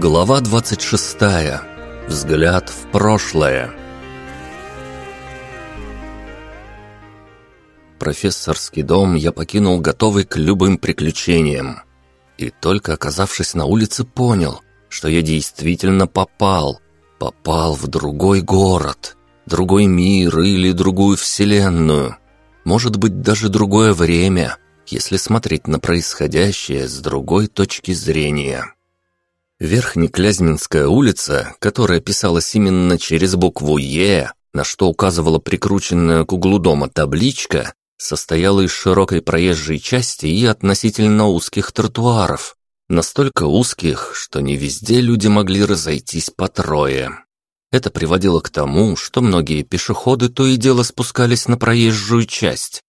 Глава 26. Взгляд в прошлое. Профессорский дом я покинул готовый к любым приключениям. И только оказавшись на улице, понял, что я действительно попал. Попал в другой город, другой мир или другую вселенную. Может быть, даже другое время, если смотреть на происходящее с другой точки зрения. Верхнеклязьминская улица, которая писалась именно через букву «Е», на что указывала прикрученная к углу дома табличка, состояла из широкой проезжей части и относительно узких тротуаров. Настолько узких, что не везде люди могли разойтись по трое. Это приводило к тому, что многие пешеходы то и дело спускались на проезжую часть.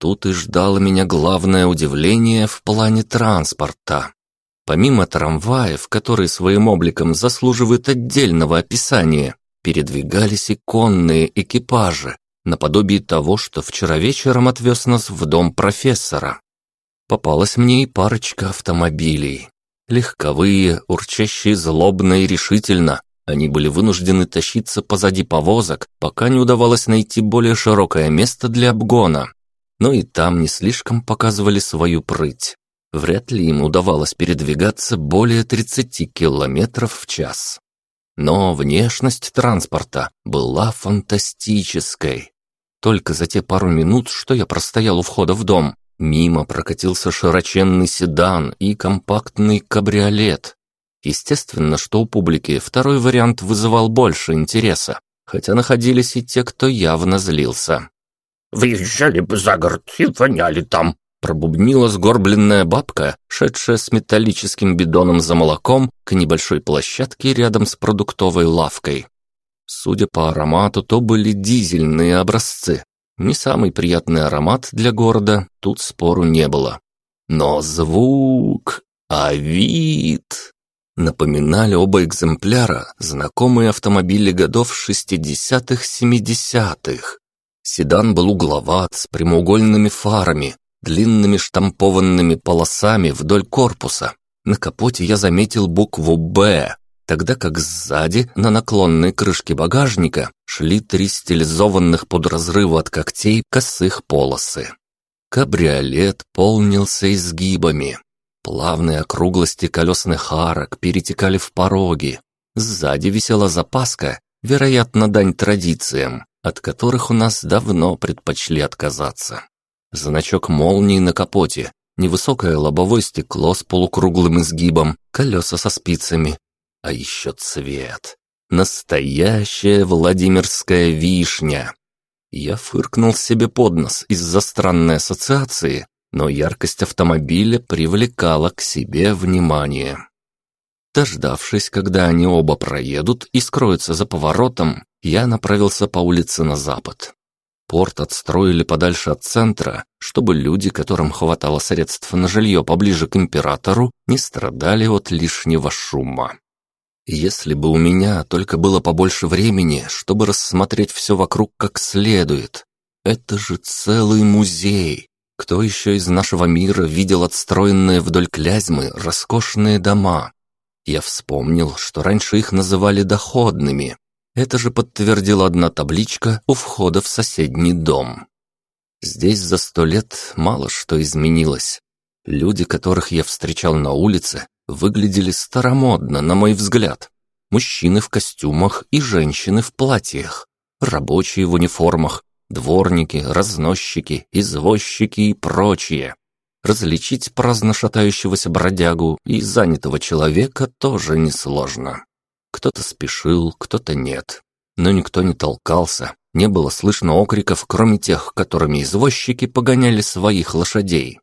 Тут и ждало меня главное удивление в плане транспорта. Помимо трамваев, которые своим обликом заслуживают отдельного описания, передвигались и конные экипажи, наподобие того, что вчера вечером отвез нас в дом профессора. Попалась мне и парочка автомобилей. Легковые, урчащие злобно и решительно, они были вынуждены тащиться позади повозок, пока не удавалось найти более широкое место для обгона. Но и там не слишком показывали свою прыть. Вряд ли им удавалось передвигаться более 30 километров в час. Но внешность транспорта была фантастической. Только за те пару минут, что я простоял у входа в дом, мимо прокатился широченный седан и компактный кабриолет. Естественно, что у публики второй вариант вызывал больше интереса, хотя находились и те, кто явно злился. «Выезжали бы за город и воняли там», Пробубнила сгорбленная бабка, шедшая с металлическим бидоном за молоком к небольшой площадке рядом с продуктовой лавкой. Судя по аромату, то были дизельные образцы. Не самый приятный аромат для города, тут спору не было. Но звук, а вид... Напоминали оба экземпляра знакомые автомобили годов 60-70-х. Седан был угловат, с прямоугольными фарами, длинными штампованными полосами вдоль корпуса. На капоте я заметил букву «Б», тогда как сзади, на наклонной крышке багажника, шли три стилизованных под разрыву от когтей косых полосы. Кабриолет полнился изгибами. Плавные округлости колесных арок перетекали в пороги. Сзади висела запаска, вероятно, дань традициям, от которых у нас давно предпочли отказаться значок молнии на капоте, невысокое лобовое стекло с полукруглым изгибом, колеса со спицами, а еще цвет. Настоящая Владимирская вишня. Я фыркнул себе под нос из-за странной ассоциации, но яркость автомобиля привлекала к себе внимание. Дождавшись, когда они оба проедут и скроются за поворотом, я направился по улице на запад. Порт отстроили подальше от центра, чтобы люди, которым хватало средств на жилье поближе к императору, не страдали от лишнего шума. Если бы у меня только было побольше времени, чтобы рассмотреть все вокруг как следует. Это же целый музей. Кто еще из нашего мира видел отстроенные вдоль Клязьмы роскошные дома? Я вспомнил, что раньше их называли доходными, это же подтвердила одна табличка у входа в соседний дом. Здесь за сто лет мало что изменилось. Люди, которых я встречал на улице, выглядели старомодно, на мой взгляд. Мужчины в костюмах и женщины в платьях. Рабочие в униформах, дворники, разносчики, извозчики и прочие. Различить праздно шатающегося бродягу и занятого человека тоже несложно. Кто-то спешил, кто-то нет. Но никто не толкался, не было слышно окриков, кроме тех, которыми извозчики погоняли своих лошадей.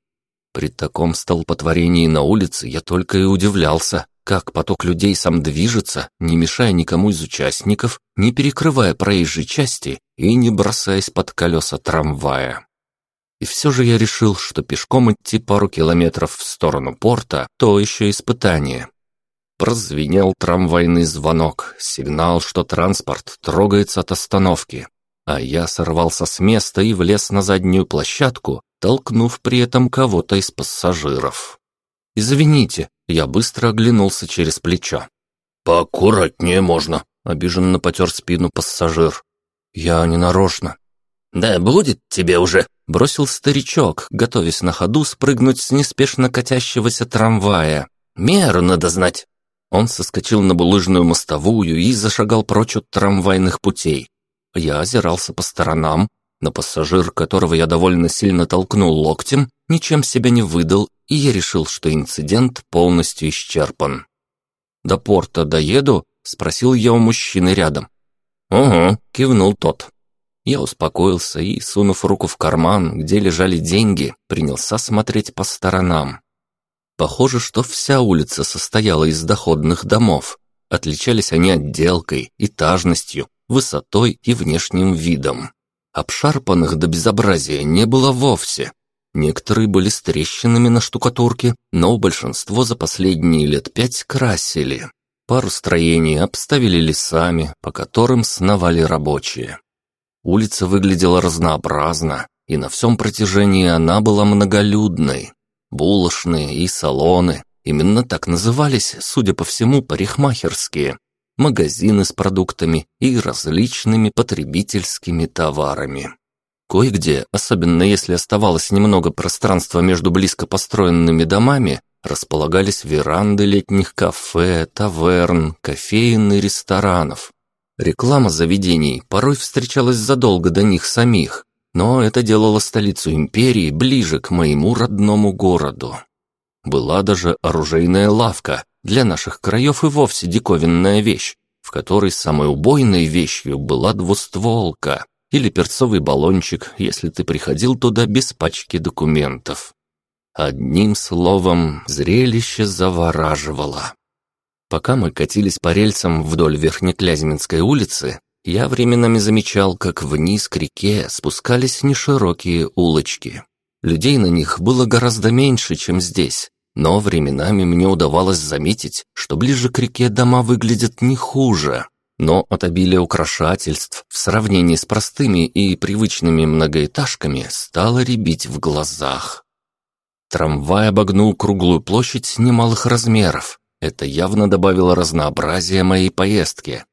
При таком столпотворении на улице я только и удивлялся, как поток людей сам движется, не мешая никому из участников, не перекрывая проезжей части и не бросаясь под колеса трамвая. И все же я решил, что пешком идти пару километров в сторону порта – то еще испытание. Прозвенел трамвайный звонок, сигнал, что транспорт трогается от остановки. А я сорвался с места и влез на заднюю площадку, толкнув при этом кого-то из пассажиров. «Извините», я быстро оглянулся через плечо. «Поаккуратнее можно», — обиженно потер спину пассажир. «Я не нарочно». «Да будет тебе уже», — бросил старичок, готовясь на ходу спрыгнуть с неспешно катящегося трамвая. «Меру надо знать». Он соскочил на булыжную мостовую и зашагал прочь от трамвайных путей. Я озирался по сторонам, но пассажир, которого я довольно сильно толкнул локтем, ничем себя не выдал, и я решил, что инцидент полностью исчерпан. «До порта доеду?» — спросил я у мужчины рядом. «Угу», — кивнул тот. Я успокоился и, сунув руку в карман, где лежали деньги, принялся смотреть по сторонам. Похоже, что вся улица состояла из доходных домов. Отличались они отделкой, этажностью, высотой и внешним видом. Обшарпанных до безобразия не было вовсе. Некоторые были с трещинами на штукатурке, но большинство за последние лет пять красили. Пару строений обставили лесами, по которым сновали рабочие. Улица выглядела разнообразно, и на всем протяжении она была многолюдной. Булочные и салоны, именно так назывались, судя по всему, парикмахерские, магазины с продуктами и различными потребительскими товарами. Кое-где, особенно если оставалось немного пространства между близко построенными домами, располагались веранды летних кафе, таверн, кофеин и ресторанов. Реклама заведений порой встречалась задолго до них самих, но это делало столицу империи ближе к моему родному городу. Была даже оружейная лавка, для наших краев и вовсе диковинная вещь, в которой самой убойной вещью была двустволка или перцовый баллончик, если ты приходил туда без пачки документов. Одним словом, зрелище завораживало. Пока мы катились по рельсам вдоль Верхнеклязьминской улицы, я временами замечал, как вниз к реке спускались неширокие улочки. Людей на них было гораздо меньше, чем здесь, но временами мне удавалось заметить, что ближе к реке дома выглядят не хуже. Но от обилия украшательств в сравнении с простыми и привычными многоэтажками стало рябить в глазах. Трамвай обогнул круглую площадь немалых размеров. Это явно добавило разнообразия моей поездке.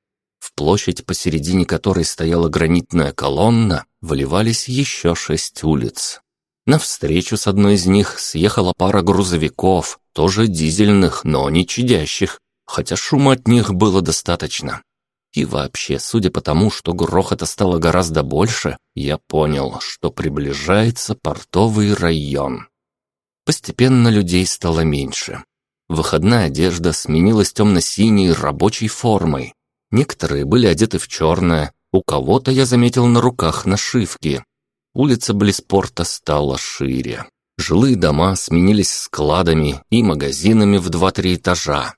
В площадь, посередине которой стояла гранитная колонна, выливались еще шесть улиц. Навстречу с одной из них съехала пара грузовиков, тоже дизельных, но не чадящих, хотя шума от них было достаточно. И вообще, судя по тому, что грохота стало гораздо больше, я понял, что приближается портовый район. Постепенно людей стало меньше. Выходная одежда сменилась темно-синей рабочей формой. Некоторые были одеты в черное, у кого-то я заметил на руках нашивки. Улица близ порта стала шире. Жилые дома сменились складами и магазинами в два-три этажа.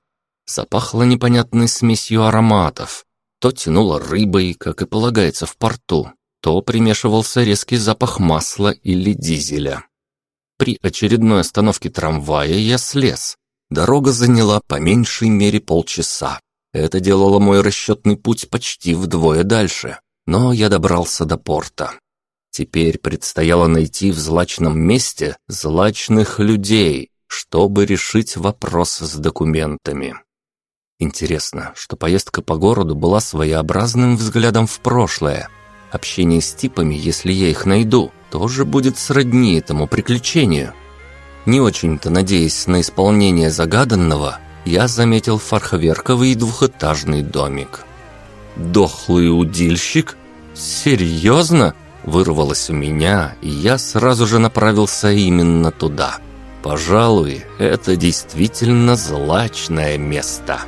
Запахло непонятной смесью ароматов. То тянуло рыбой, как и полагается в порту, то примешивался резкий запах масла или дизеля. При очередной остановке трамвая я слез. Дорога заняла по меньшей мере полчаса. Это делало мой расчетный путь почти вдвое дальше, но я добрался до порта. Теперь предстояло найти в злачном месте злачных людей, чтобы решить вопрос с документами. Интересно, что поездка по городу была своеобразным взглядом в прошлое. Общение с типами, если я их найду, тоже будет сродни этому приключению. Не очень-то надеясь на исполнение загаданного, я заметил фарховерковый двухэтажный домик. «Дохлый удильщик? Серьезно?» вырвалось у меня, и я сразу же направился именно туда. Пожалуй, это действительно злачное место.